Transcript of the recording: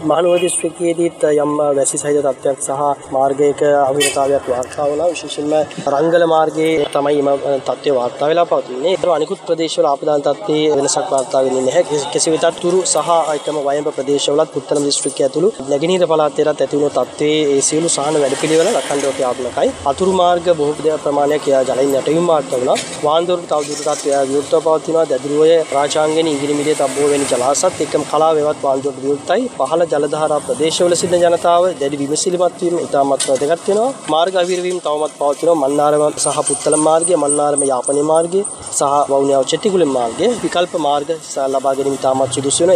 මහනුවර දිස්ත්‍රික්කයේදීත් යම් වැසි සහිත තත්ත්වයක් සහ මාර්ගයක අවිරතාවයක් වාර්තා වුණා විශේෂයෙන්ම රංගල මාර්ගයේ තමයි මේ තත්ත්වය වාර්තා වෙලා පවතින්නේ. ඒතර අනිකුත් ප්‍රදේශවල ආපදාන තත්ත්වයේ වෙනසක් වාර්තා වෙන්නේ නැහැ. කෙසේ වෙතත් තුරු සහ එකම වයඹ ප්‍රදේශවලත් පුත්තලම දිස්ත්‍රික්කය ඇතුළු නැගෙනහිර පළාතේට ඇති වුණු තත්ත්වයේ ඒ සියලු සහන වැඩපිළිවෙල අඛණ්ඩව ක්‍රියාත්මකයි. අතුරු මාර්ග බොහෝ ප්‍රමාණයක් ජලයෙන් යටවීම වාර්තා වුණා. වාන්දොර තවදුරටත් විවෘතව පවතිනවා. දැදුරුවය රාජාංගනී ඉංගිරිමිරිය තබ්බෝ වැනි ජලාශත් එක්කම කලාව වේවත් වාන්දොරට විවෘතයි. පහළ ජල ධාරා ප්‍රදේශවල සිටින ජනතාව දැඩි විමසිලිමත් වීම ඉතාමත් වැදගත් වෙනවා. මාර්ග අවිරවීම තවමත් පවතිනවා. මන්නාරම සහ පුත්තලම මාර්ගය, මන්නාරම යාපනයේ මාර්ගය සහ වවුනියාව චෙට්ටිගුලෙන් මාර්ගය විකල්ප මාර්ග ලබා ගැනීම ඉතාමත් සුදුසු වෙනවා.